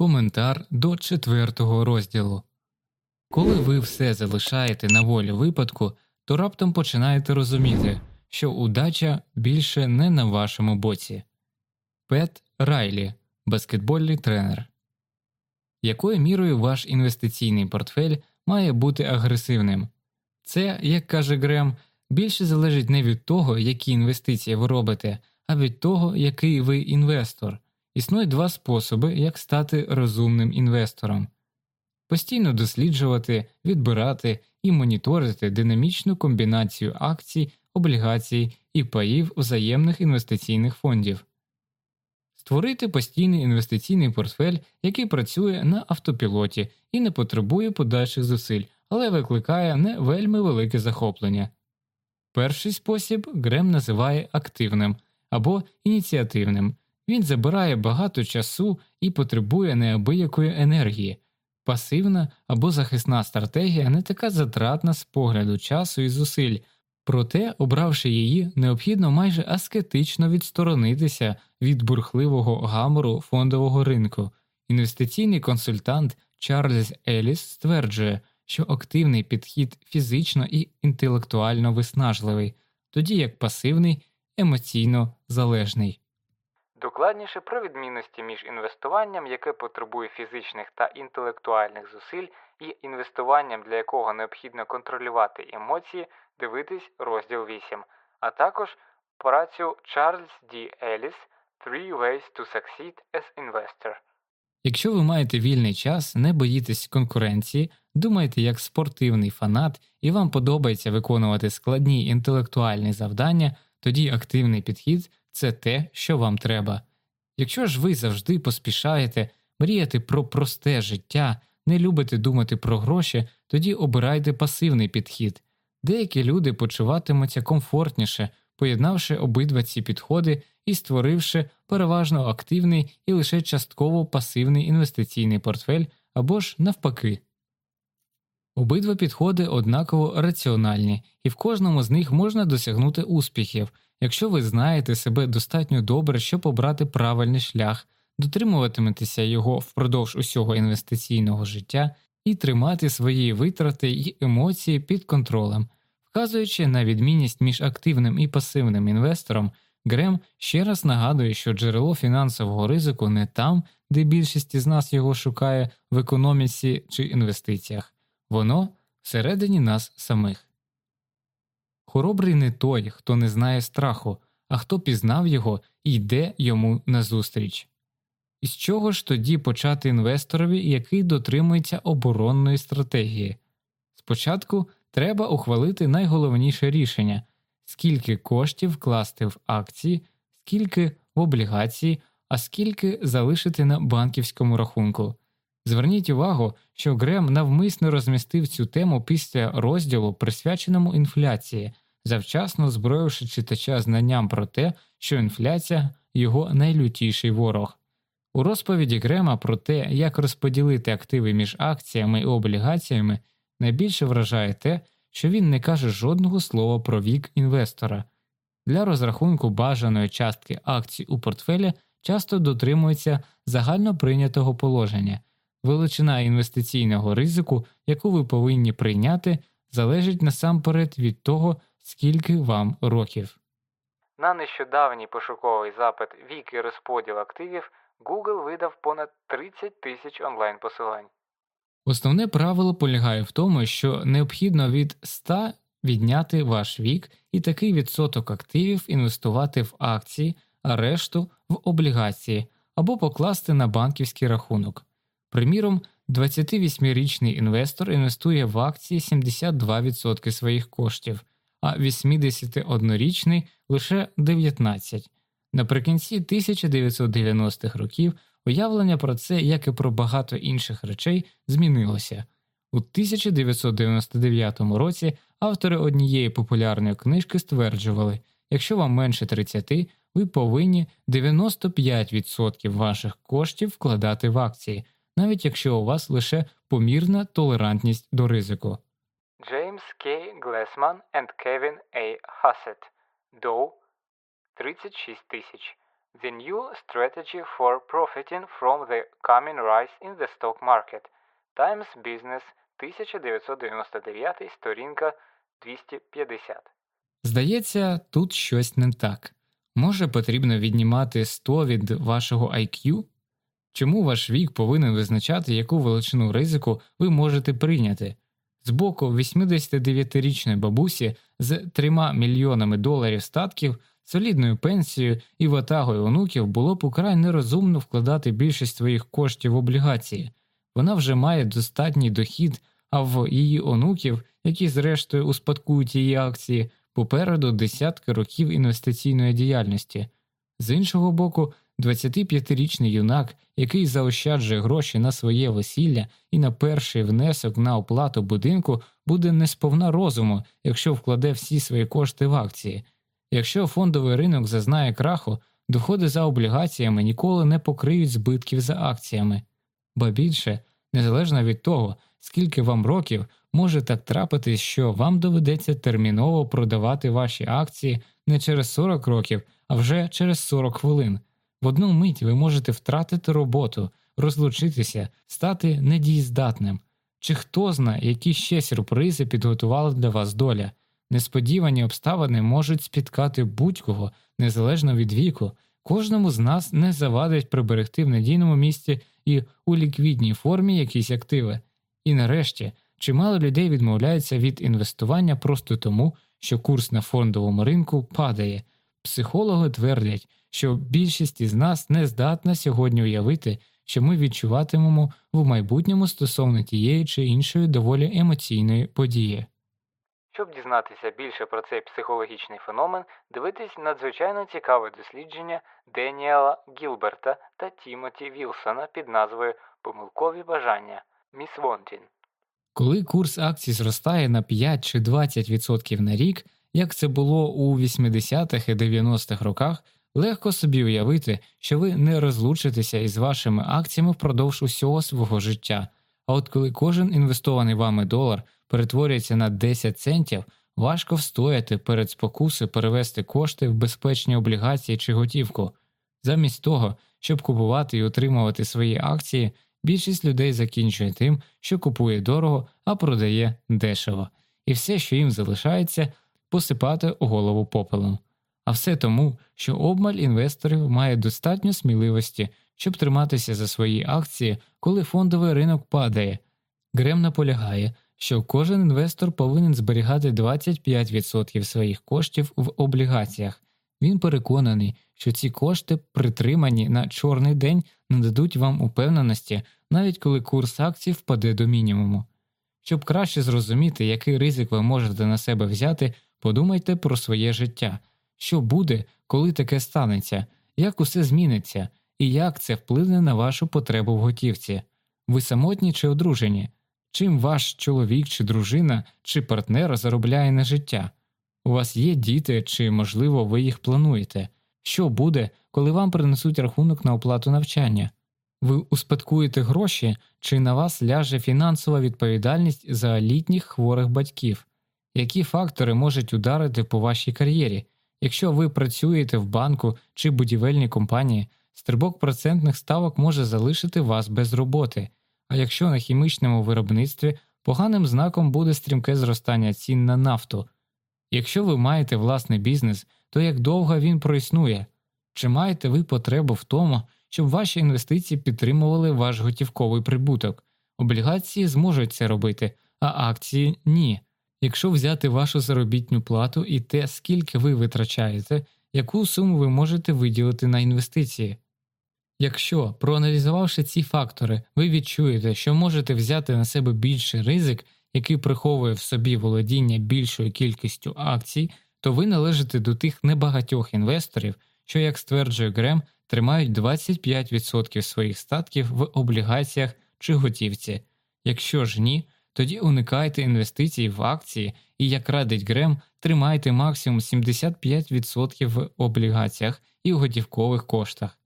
Коментар до четвертого розділу Коли ви все залишаєте на волі випадку, то раптом починаєте розуміти, що удача більше не на вашому боці. Пет Райлі, баскетбольний тренер. Якою мірою ваш інвестиційний портфель має бути агресивним? Це, як каже Грем, більше залежить не від того, які інвестиції ви робите, а від того, який ви інвестор. Існує два способи, як стати розумним інвестором постійно досліджувати, відбирати і моніторити динамічну комбінацію акцій, облігацій і паїв взаємних інвестиційних фондів, створити постійний інвестиційний портфель, який працює на автопілоті і не потребує подальших зусиль, але викликає не вельми велике захоплення. Перший спосіб Грем називає активним або ініціативним. Він забирає багато часу і потребує неабиякої енергії. Пасивна або захисна стратегія не така затратна з погляду часу і зусиль, проте, обравши її, необхідно майже аскетично відсторонитися від бурхливого гамору фондового ринку. Інвестиційний консультант Чарльз Еліс стверджує, що активний підхід фізично і інтелектуально виснажливий, тоді як пасивний емоційно залежний. Докладніше про відмінності між інвестуванням, яке потребує фізичних та інтелектуальних зусиль, і інвестуванням, для якого необхідно контролювати емоції, дивитись розділ 8, а також працю Чарльз Ді Еліс Three Ways to Succeed as Investor. Якщо ви маєте вільний час, не боїтесь конкуренції, думаєте як спортивний фанат і вам подобається виконувати складні інтелектуальні завдання, тоді активний підхід це те, що вам треба. Якщо ж ви завжди поспішаєте мріяти про просте життя, не любите думати про гроші, тоді обирайте пасивний підхід. Деякі люди почуватимуться комфортніше, поєднавши обидва ці підходи і створивши переважно активний і лише частково пасивний інвестиційний портфель або ж навпаки. Обидва підходи однаково раціональні, і в кожному з них можна досягнути успіхів, якщо ви знаєте себе достатньо добре, щоб обрати правильний шлях, дотримуватиметеся його впродовж усього інвестиційного життя і тримати свої витрати й емоції під контролем, вказуючи на відмінність між активним і пасивним інвестором. Грем ще раз нагадує, що джерело фінансового ризику не там, де більшість із нас його шукає в економіці чи інвестиціях, воно всередині нас самих. Хоробрий не той, хто не знає страху, а хто пізнав його і йде йому назустріч. І з чого ж тоді почати інвесторові, який дотримується оборонної стратегії? Спочатку треба ухвалити найголовніше рішення скільки коштів вкласти в акції, скільки в облігації, а скільки залишити на банківському рахунку. Зверніть увагу, що Грем навмисно розмістив цю тему після розділу, присвяченому інфляції, завчасно озброївши читача знанням про те, що інфляція його найлютіший ворог. У розповіді Грема про те, як розподілити активи між акціями і облігаціями, найбільше вражає те, що він не каже жодного слова про вік інвестора. Для розрахунку бажаної частки акцій у портфелі часто дотримується загально прийнятого положення. Величина інвестиційного ризику, яку ви повинні прийняти, залежить насамперед від того, скільки вам років. На нещодавній пошуковий запит вік і розподіл активів Google видав понад 30 тисяч онлайн посилань. Основне правило полягає в тому, що необхідно від 100 відняти ваш вік і такий відсоток активів інвестувати в акції, а решту в облігації або покласти на банківський рахунок. Приміром, 28-річний інвестор інвестує в акції 72% своїх коштів, а 81-річний лише 19. Наприкінці 1990-х років уявлення про це, як і про багато інших речей, змінилося. У 1999 році автори однієї популярної книжки стверджували, якщо вам менше 30, ви повинні 95% ваших коштів вкладати в акції, навіть якщо у вас лише помірна толерантність до ризику. Джеймс К. Глесман and Кевін А. Хассет. Доу 36 тисяч. The New Strategy for Profiting from the Coming Rise in the Stock Market Times Business 1999 сторінка 250. Здається, тут щось не так. Може, потрібно віднімати 100 від вашого IQ? Чому ваш вік повинен визначати, яку величину ризику ви можете прийняти? З боку 89-річної бабусі з 3 мільйонами доларів статків, солідною пенсією і ватагою онуків було б украй нерозумно вкладати більшість своїх коштів в облігації. Вона вже має достатній дохід, а в її онуків, які зрештою успадкують її акції, попереду десятки років інвестиційної діяльності. З іншого боку, 25-річний юнак, який заощаджує гроші на своє весілля і на перший внесок на оплату будинку, буде не сповна розуму, якщо вкладе всі свої кошти в акції. Якщо фондовий ринок зазнає краху, доходи за облігаціями ніколи не покриють збитків за акціями, ба більше, незалежно від того, скільки вам років, може так трапитись, що вам доведеться терміново продавати ваші акції не через 40 років, а вже через 40 хвилин. В одну мить ви можете втратити роботу, розлучитися, стати недієздатним. Чи хто знає, які ще сюрпризи підготувала для вас доля? Несподівані обставини можуть спіткати будь-кого незалежно від віку. Кожному з нас не завадить приберегти в надійному місці і у ліквідній формі якісь активи. І нарешті чимало людей відмовляються від інвестування просто тому, що курс на фондовому ринку падає. Психологи твердять, що більшість із нас не здатна сьогодні уявити, що ми відчуватимемо в майбутньому стосовно тієї чи іншої доволі емоційної події. Щоб дізнатися більше про цей психологічний феномен, дивитись надзвичайно цікаве дослідження Деніела Гілберта та Тімоті Вілсона під назвою Помилкові бажання Міс Вонтін. Коли курс акцій зростає на 5 чи 20% на рік, як це було у 80-х і 90-х роках, легко собі уявити, що ви не розлучитеся із вашими акціями впродовж усього свого життя. А от коли кожен інвестований вами долар перетворюється на 10 центів, важко встояти перед спокуси перевести кошти в безпечні облігації чи готівку. Замість того, щоб купувати і утримувати свої акції, більшість людей закінчує тим, що купує дорого, а продає дешево, і все, що їм залишається, посипати голову попелом. А все тому, що обмаль інвесторів має достатньо сміливості, щоб триматися за свої акції, коли фондовий ринок падає. Грем наполягає, що кожен інвестор повинен зберігати 25% своїх коштів в облігаціях. Він переконаний, що ці кошти, притримані на чорний день, нададуть вам упевненості, навіть коли курс акцій впаде до мінімуму. Щоб краще зрозуміти, який ризик ви можете на себе взяти, подумайте про своє життя, що буде, коли таке станеться, як усе зміниться, і як це вплине на вашу потребу в готівці. Ви самотні чи одружені, чим ваш чоловік чи дружина чи партнер заробляє на життя. У вас є діти, чи, можливо, ви їх плануєте. Що буде, коли вам принесуть рахунок на оплату навчання? Ви успадкуєте гроші, чи на вас ляже фінансова відповідальність за літніх хворих батьків? Які фактори можуть ударити по вашій кар'єрі? Якщо ви працюєте в банку чи будівельній компанії, стрибок процентних ставок може залишити вас без роботи, а якщо на хімічному виробництві поганим знаком буде стрімке зростання цін на нафту. Якщо ви маєте власний бізнес, то як довго він проіснує? Чи маєте ви потребу в тому, щоб ваші інвестиції підтримували ваш готівковий прибуток? Облігації зможуть це робити, а акції ні. Якщо взяти вашу заробітню плату і те, скільки ви витрачаєте, яку суму ви можете виділити на інвестиції? Якщо, проаналізувавши ці фактори, ви відчуєте, що можете взяти на себе більший ризик, який приховує в собі володіння більшою кількістю акцій, то ви належите до тих небагатьох інвесторів, що, як стверджує Грем, тримають 25% своїх статків в облігаціях чи готівці. Якщо ж ні, тоді уникайте інвестицій в акції і, як радить Грем, тримайте максимум 75% в облігаціях і в готівкових коштах.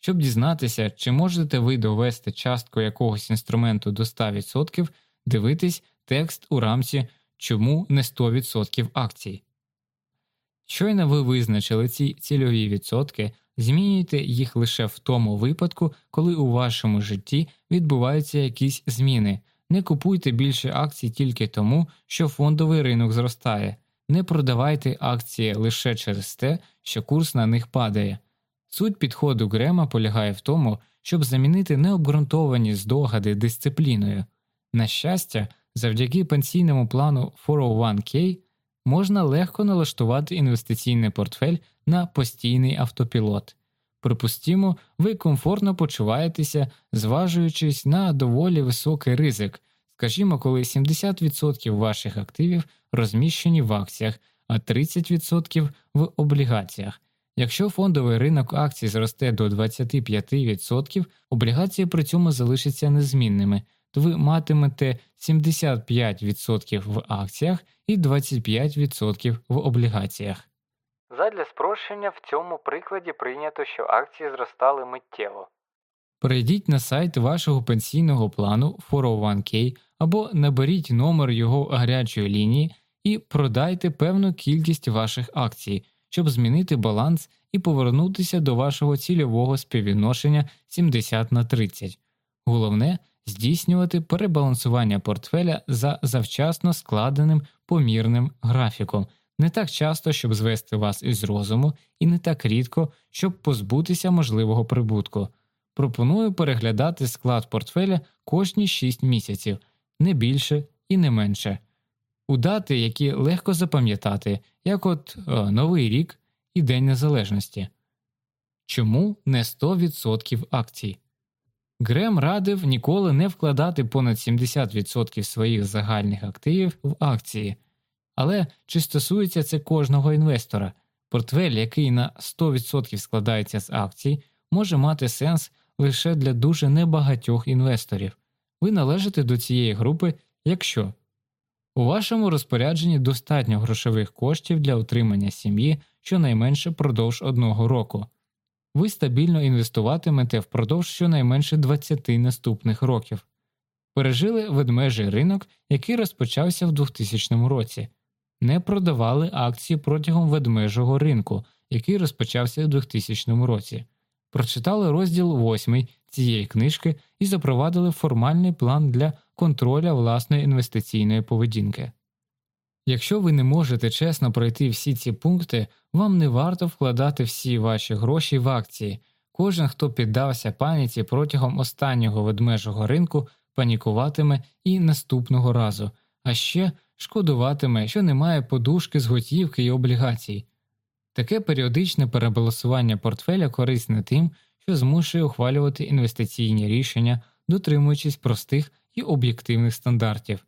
Щоб дізнатися, чи можете ви довести частку якогось інструменту до 100%, дивитись текст у рамці Чому не 100% акцій. Щойно ви визначили ці цільові відсотки, змінюйте їх лише в тому випадку, коли у вашому житті відбуваються якісь зміни. Не купуйте більше акцій тільки тому, що фондовий ринок зростає, не продавайте акції лише через те, що курс на них падає. Суть підходу Грема полягає в тому, щоб замінити необґрунтовані здогади дисципліною. На щастя, завдяки пенсійному плану 401k можна легко налаштувати інвестиційний портфель на постійний автопілот. Припустімо, ви комфортно почуваєтеся, зважуючись на доволі високий ризик, скажімо, коли 70% ваших активів розміщені в акціях, а 30% в облігаціях. Якщо фондовий ринок акцій зросте до 25%, облігації при цьому залишаться незмінними, то ви матимете 75% в акціях і 25% в облігаціях. Задля спрощення в цьому прикладі прийнято, що акції зростали миттєво. Перейдіть на сайт вашого пенсійного плану 401k або наберіть номер його гарячої лінії і продайте певну кількість ваших акцій, щоб змінити баланс і повернутися до вашого цільового співвідношення 70 на 30. Головне здійснювати перебалансування портфеля за завчасно складеним помірним графіком, не так часто, щоб звести вас із розуму, і не так рідко, щоб позбутися можливого прибутку. Пропоную переглядати склад портфеля кожні 6 місяців, не більше і не менше, у дати, які легко запам'ятати, як от о, е, Новий рік і День Незалежності. Чому не 100% акцій? Грем радив ніколи не вкладати понад 70% своїх загальних активів в акції, але чи стосується це кожного інвестора? Портфель, який на 100% складається з акцій, може мати сенс лише для дуже небагатьох інвесторів. Ви належите до цієї групи, якщо у вашому розпорядженні достатньо грошових коштів для утримання сім'ї щонайменше продовж одного року ви стабільно інвестуватимете впродовж щонайменше 20 наступних років. Пережили ведмежий ринок, який розпочався в 2000 році, не продавали акції протягом ведмежого ринку, який розпочався в 2000 році, прочитали розділ 8 цієї книжки і запровадили формальний план для контроля власної інвестиційної поведінки. Якщо ви не можете чесно пройти всі ці пункти, вам не варто вкладати всі ваші гроші в акції. Кожен, хто піддався паніці протягом останнього ведмежого ринку, панікуватиме і наступного разу, а ще шкодуватиме, що немає подушки з готівки і облігацій. Таке періодичне перебалансування портфеля корисне тим, що змушує ухвалювати інвестиційні рішення, дотримуючись простих і об'єктивних стандартів.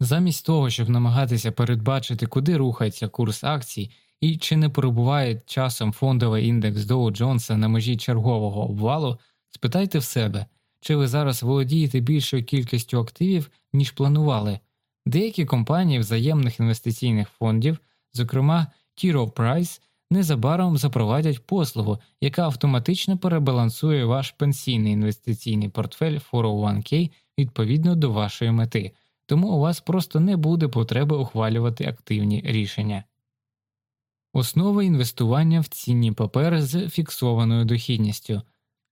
Замість того, щоб намагатися передбачити, куди рухається курс акцій і чи не перебуває часом фондовий індекс Доу Джонса на межі чергового обвалу, спитайте в себе, чи ви зараз володієте більшою кількістю активів, ніж планували. Деякі компанії взаємних інвестиційних фондів, зокрема T. Rowe Price, незабаром запровадять послугу, яка автоматично перебалансує ваш пенсійний інвестиційний портфель 401k відповідно до вашої мети тому у вас просто не буде потреби ухвалювати активні рішення. Основи інвестування в цінні папери з фіксованою дохідністю.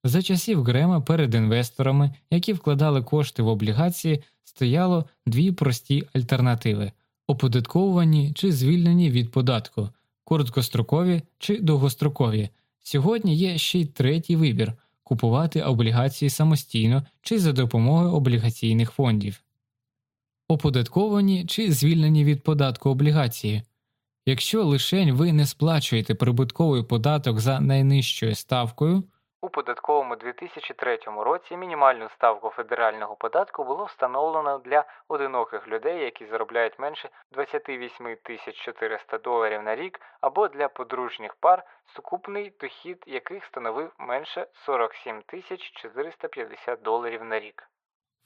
За часів Грема перед інвесторами, які вкладали кошти в облігації, стояло дві прості альтернативи оподатковувані чи звільнені від податку, короткострокові чи довгострокові. Сьогодні є ще й третій вибір купувати облігації самостійно чи за допомогою облігаційних фондів оподатковані чи звільнені від податку облігації. Якщо лишень ви не сплачуєте прибутковий податок за найнижчою ставкою, у податковому 2003 році мінімальну ставку федерального податку було встановлено для одиноких людей, які заробляють менше 28 400 доларів на рік, або для подружніх пар, сукупний дохід яких становив менше 47 450 доларів на рік.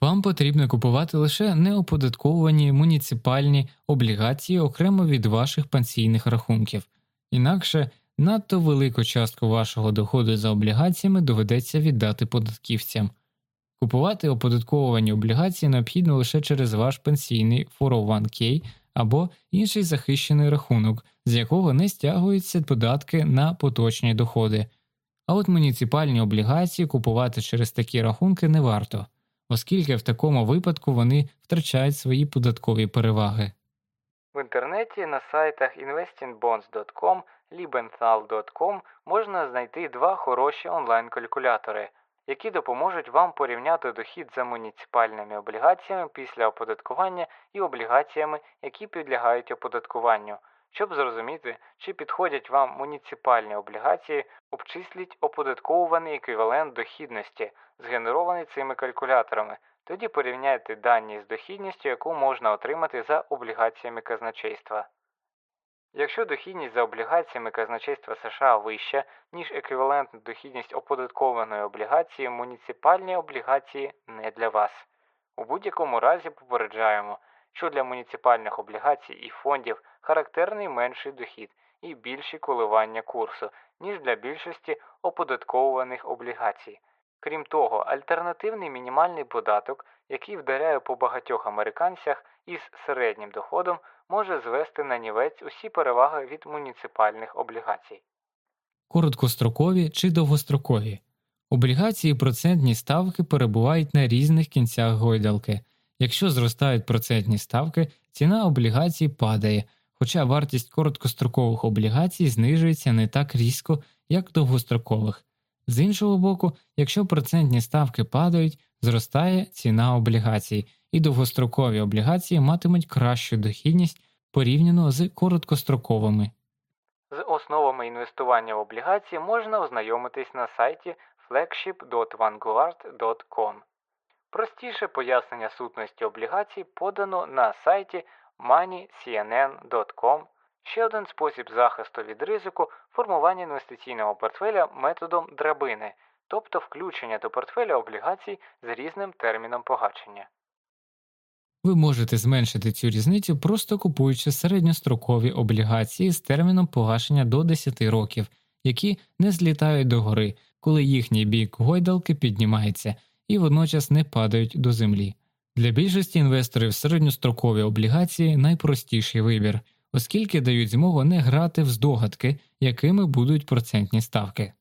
Вам потрібно купувати лише неоподатковувані муніципальні облігації окремо від ваших пенсійних рахунків, інакше надто велику частку вашого доходу за облігаціями доведеться віддати податківцям. Купувати оподатковувані облігації необхідно лише через ваш пенсійний 401k або інший захищений рахунок, з якого не стягуються податки на поточні доходи. А от муніципальні облігації купувати через такі рахунки не варто, оскільки в такому випадку вони втрачають свої податкові переваги. В інтернеті на сайтах investingbonds.com, liebenthal.com можна знайти два хороші онлайн-калькулятори, які допоможуть вам порівняти дохід за муніципальними облігаціями після оподаткування і облігаціями, які підлягають оподаткуванню. Щоб зрозуміти, чи підходять вам муніципальні облігації, обчисліть оподатковуваний еквівалент дохідності, згенерований цими калькуляторами. Тоді порівняйте дані з дохідністю, яку можна отримати за облігаціями казначейства. Якщо дохідність за облігаціями казначейства США вища, ніж еквівалентна дохідність оподаткованої облігації, муніципальні облігації не для вас. У будь-якому разі попереджаємо, що для муніципальних облігацій і фондів характерний менший дохід і більші коливання курсу, ніж для більшості оподатковуваних облігацій. Крім того, альтернативний мінімальний податок, який вдаряє по багатьох американцях із середнім доходом, може звести на нівець усі переваги від муніципальних облігацій. Короткострокові чи довгострокові облігації процентні ставки перебувають на різних кінцях гойдалки. Якщо зростають процентні ставки, ціна облігацій падає, хоча вартість короткострокових облігацій знижується не так різко, як довгострокових. З іншого боку, якщо процентні ставки падають, зростає ціна облігацій, і довгострокові облігації матимуть кращу дохідність порівняно з короткостроковими. З основами інвестування в облігації можна ознайомитись на сайті flagship.vanguard.com. Простіше пояснення сутності облігацій подано на сайті moneycnn.com Ще один спосіб захисту від ризику формування інвестиційного портфеля методом драбини, тобто включення до портфеля облігацій з різним терміном погашення. Ви можете зменшити цю різницю, просто купуючи середньострокові облігації з терміном погашення до 10 років, які не злітають догори, коли їхній бік гойдалки піднімається і водночас не падають до землі. Для більшості інвесторів середньострокові облігації найпростіший вибір оскільки дають змогу не грати в здогадки, якими будуть процентні ставки.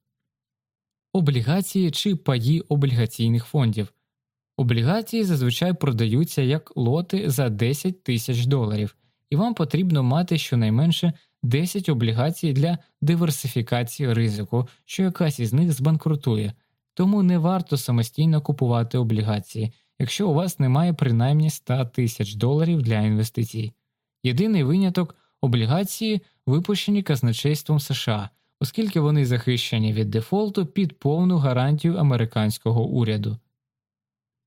Облігації чи паї облігаційних фондів. Облігації зазвичай продаються як лоти за 10 тисяч доларів, і вам потрібно мати щонайменше 10 облігацій для диверсифікації ризику, що якась із них збанкрутує, тому не варто самостійно купувати облігації, якщо у вас немає принаймні 100 тисяч доларів для інвестицій. Єдиний виняток облігації, випущені казначейством США, оскільки вони захищені від дефолту під повну гарантію американського уряду.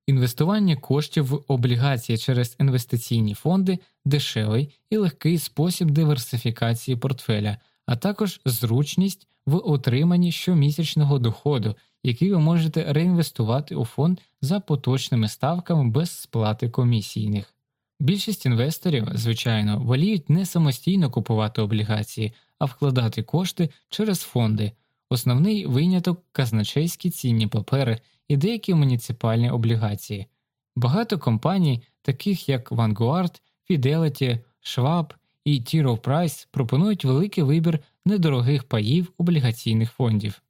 Інвестування коштів в облігації через інвестиційні фонди дешевий і легкий спосіб диверсифікації портфеля, а також зручність в отриманні щомісячного доходу, який ви можете реінвестувати у фонд за поточними ставками без сплати комісійних. Більшість інвесторів, звичайно, воліють не самостійно купувати облігації, а вкладати кошти через фонди, основний виняток казначейські цінні папери і деякі муніципальні облігації. Багато компаній, таких як Vanguard, Fidelity, Schwab і T. Rowe Price, пропонують великий вибір недорогих паїв облігаційних фондів.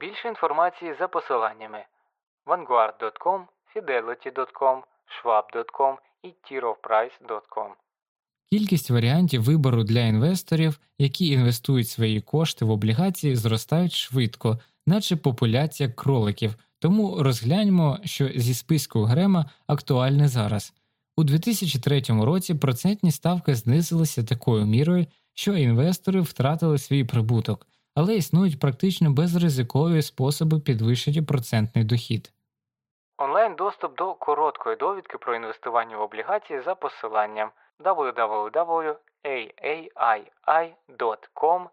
Більше інформації за посиланнями vanguard.com, fidelity.com, schwab.com і tierovprice.com. Кількість варіантів вибору для інвесторів, які інвестують свої кошти в облігації, зростають швидко, наче популяція кроликів, тому розгляньмо, що зі списку Грема актуальне зараз. У 2003 році процентні ставки знизилися такою мірою, що інвестори втратили свій прибуток, але існують практично безризикові способи підвищити процентний дохід. Онлайн доступ до короткої довідки про інвестування в облігації за посиланням www.aai.com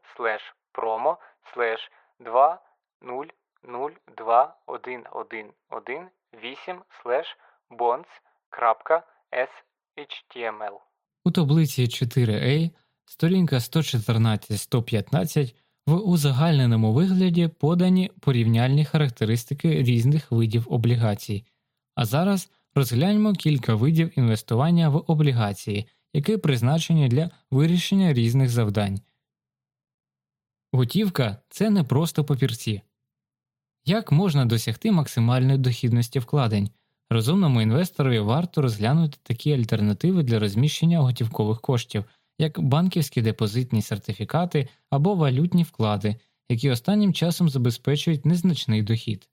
promo 20021118 bonds.shtml У таблиці 4A сторінка 114-115 в узагальненому вигляді подані порівняльні характеристики різних видів облігацій. А зараз розгляньмо кілька видів інвестування в облігації, які призначені для вирішення різних завдань. Готівка це не просто папірці. Як можна досягти максимальної дохідності вкладень? Розумному інвесторові варто розглянути такі альтернативи для розміщення готівкових коштів, як банківські депозитні сертифікати або валютні вклади, які останнім часом забезпечують незначний дохід.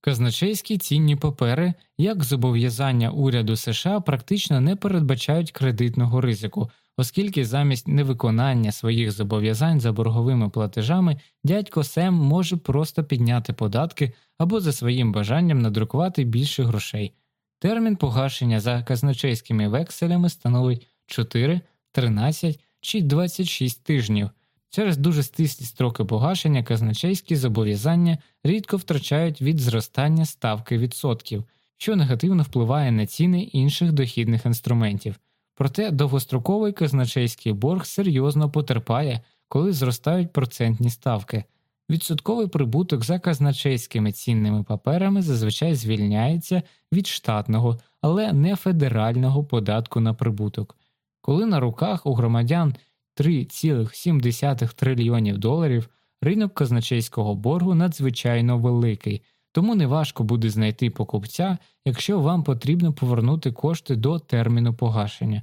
Казначейські цінні папери, як зобов'язання уряду США, практично не передбачають кредитного ризику, оскільки замість невиконання своїх зобов'язань за борговими платежами дядько Сем може просто підняти податки або за своїм бажанням надрукувати більше грошей. Термін погашення за казначейськими векселями становить 4, 13 чи 26 тижнів. Через дуже стислі строки погашення казначейські зобов'язання рідко втрачають від зростання ставки відсотків, що негативно впливає на ціни інших дохідних інструментів. Проте довгостроковий казначейський борг серйозно потерпає, коли зростають процентні ставки. Відсотковий прибуток за казначейськими цінними паперами зазвичай звільняється від штатного, але не федерального податку на прибуток. Коли на руках у громадян 3,7 трильйонів доларів, ринок казначейського боргу надзвичайно великий, тому неважко буде знайти покупця, якщо вам потрібно повернути кошти до терміну погашення.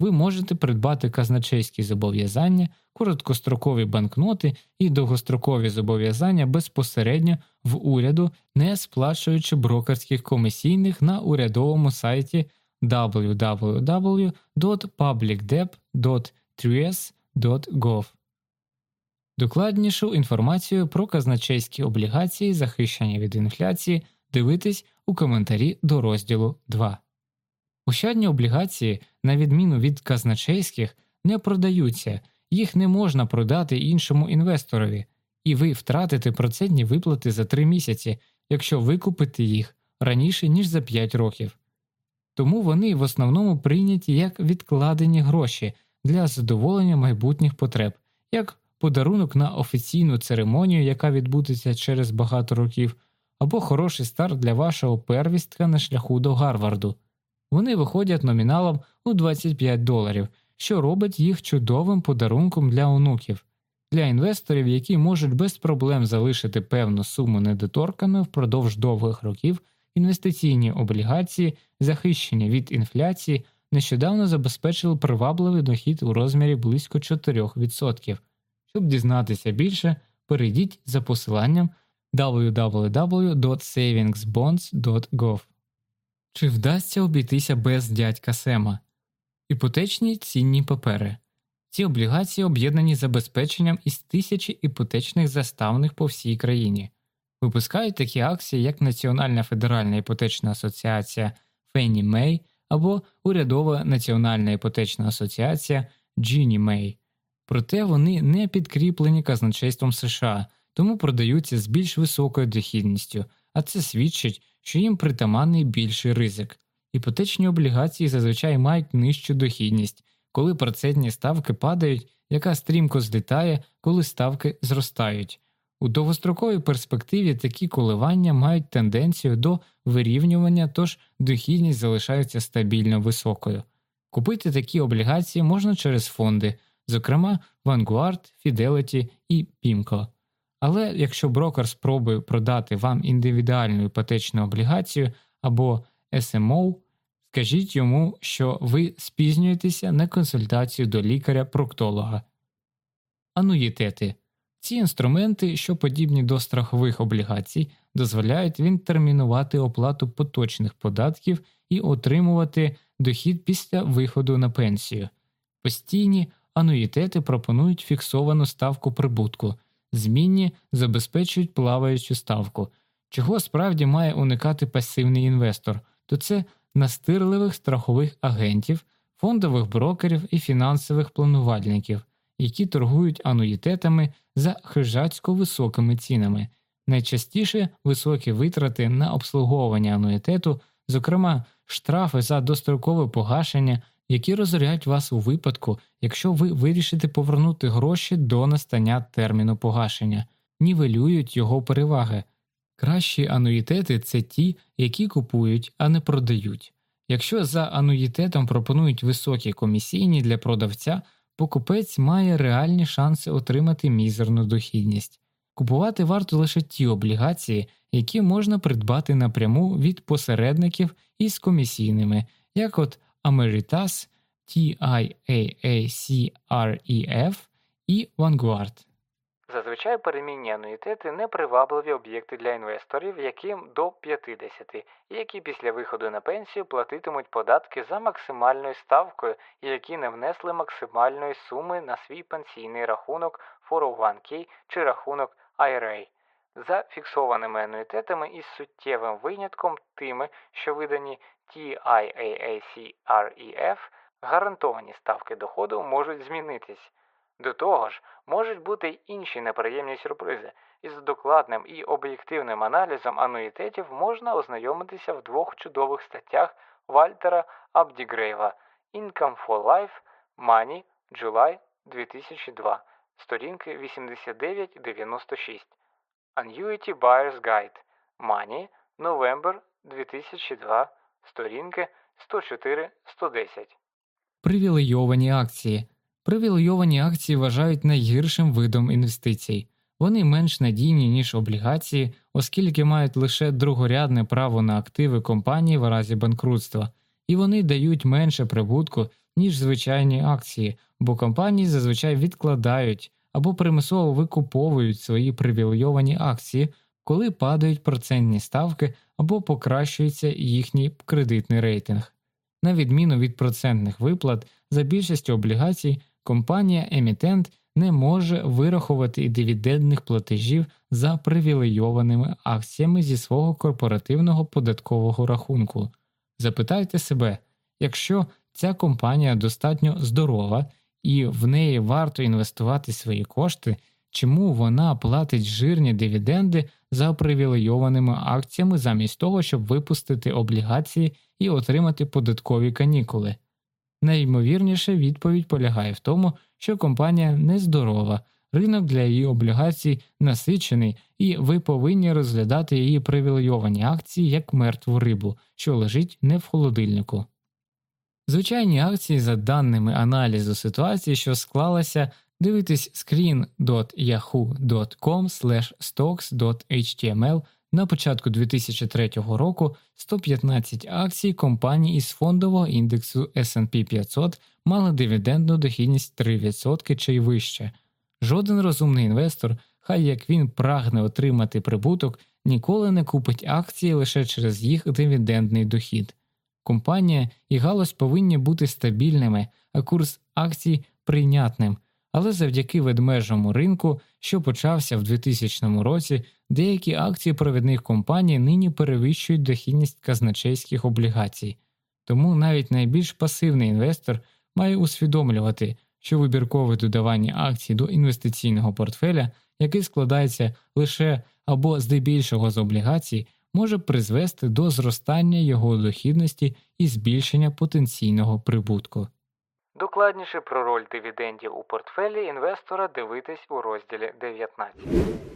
Ви можете придбати казначейські зобов'язання, короткострокові банкноти і довгострокові зобов'язання безпосередньо в уряду, не сплачуючи брокерських комісійних на урядовому сайті www.publicdebt.3s.gov. Докладнішу інформацію про казначейські облігації, захищені від інфляції, дивитись у коментарі до розділу 2. Ощадні облігації, на відміну від казначейських, не продаються, їх не можна продати іншому інвесторові, і ви втратите процентні виплати за 3 місяці, якщо викупите їх раніше ніж за 5 років. Тому вони в основному прийняті як відкладені гроші для задоволення майбутніх потреб, як подарунок на офіційну церемонію, яка відбудеться через багато років, або хороший старт для вашого первістка на шляху до Гарварду. Вони виходять номіналом у 25 доларів, що робить їх чудовим подарунком для онуків, для інвесторів, які можуть без проблем залишити певну суму недоторканою впродовж довгих років. Інвестиційні облігації, захищені від інфляції, нещодавно забезпечили привабливий дохід у розмірі близько 4%. Щоб дізнатися більше, перейдіть за посиланням www.savingsbonds.gov. Чи вдасться обійтися без дядька Сема? Іпотечні цінні папери. Ці облігації об'єднані забезпеченням із тисячі іпотечних заставних по всій країні. Випускають такі акції, як Національна федеральна іпотечна асоціація Фенні Мей або Урядова Національна іпотечна асоціація Джіні Мей. Проте вони не підкріплені казначейством США, тому продаються з більш високою дохідністю, а це свідчить, що їм притаманний більший ризик. Іпотечні облігації зазвичай мають нижчу дохідність, коли процентні ставки падають, яка стрімко злітає, коли ставки зростають. У довгостроковій перспективі такі коливання мають тенденцію до вирівнювання, тож дохідність залишається стабільно високою. Купити такі облігації можна через фонди, зокрема Vanguard, Fidelity і PIMCO. Але якщо брокер спробує продати вам індивідуальну іпотечну облігацію або SMO, скажіть йому, що ви спізнюєтеся на консультацію до лікаря-проктолога. Ануїтети ці інструменти, що подібні до страхових облігацій, дозволяють відтермінувати оплату поточних податків і отримувати дохід після виходу на пенсію. Постійні ануїтети пропонують фіксовану ставку прибутку, змінні забезпечують плаваючу ставку. Чого справді має уникати пасивний інвестор, то це настирливих страхових агентів, фондових брокерів і фінансових планувальників, які торгують ануїтетами за хижацько високими цінами, найчастіше високі витрати на обслуговування ануїтету, зокрема штрафи за дострокове погашення, які розорять вас у випадку, якщо ви вирішите повернути гроші до настання терміну погашення, нівелюють його переваги. Кращі ануїтети це ті, які купують, а не продають. Якщо за ануїтетом пропонують високі комісійні для продавця, покупець має реальні шанси отримати мізерну дохідність. Купувати варто лише ті облігації, які можна придбати напряму від посередників із комісійними, як от Ameritas, TIAACREF і Vanguard. Зазвичай перемінні ануїтети непривабливі об'єкти для інвесторів, яким до 50, і які після виходу на пенсію платитимуть податки за максимальною ставкою і які не внесли максимальної суми на свій пенсійний рахунок 401k чи рахунок IRA. За фіксованими ануїтетами із суттєвим винятком тими, що видані TIAACREF, гарантовані ставки доходу можуть змінитись. До того ж, можуть бути й інші неприємні сюрпризи. Із докладним і об'єктивним аналізом ануїтетів можна ознайомитися в двох чудових статтях Вальтера Абдігрейва Income for Life Money July 2002, сторінки 89-96, Annuity Buyer's Guide Money November 2002, сторінки 104-110. Привілейовані акції Привілейовані акції вважають найгіршим видом інвестицій. Вони менш надійні, ніж облігації, оскільки мають лише другорядне право на активи компанії в разі банкрутства, і вони дають менше прибутку, ніж звичайні акції, бо компанії зазвичай відкладають або примусово викуповують свої привілейовані акції, коли падають процентні ставки або покращується їхній кредитний рейтинг. На відміну від процентних виплат, за більшістю облігацій компанія емітент не може вирахувати дивідендних платежів за привілейованими акціями зі свого корпоративного податкового рахунку. Запитайте себе, якщо ця компанія достатньо здорова і в неї варто інвестувати свої кошти, чому вона платить жирні дивіденди за привілейованими акціями замість того, щоб випустити облігації і отримати податкові канікули? Найімовірніше відповідь полягає в тому, що компанія нездорова, ринок для її облігацій насичений, і ви повинні розглядати її привілейовані акції як мертву рибу, що лежить не в холодильнику. Звичайні акції, за даними аналізу ситуації, що склалася, дивитись screen.yahoo.com stocks.html на початку 2003 року 115 акцій компаній із фондового індексу SP 500 мали дивідендну дохідність 3% чи вище. Жоден розумний інвестор, хай як він прагне отримати прибуток, ніколи не купить акції лише через їх дивідендний дохід. Компанія і галузь повинні бути стабільними, а курс акцій прийнятним, але завдяки ведмежому ринку, що почався в 2000 році, деякі акції провідних компаній нині перевищують дохідність казначейських облігацій, тому навіть найбільш пасивний інвестор має усвідомлювати, що вибіркове додавання акцій до інвестиційного портфеля, який складається лише або здебільшого з облігацій, може призвести до зростання його дохідності і збільшення потенційного прибутку. Докладніше про роль дивідендів у портфелі інвестора дивитись у розділі 19.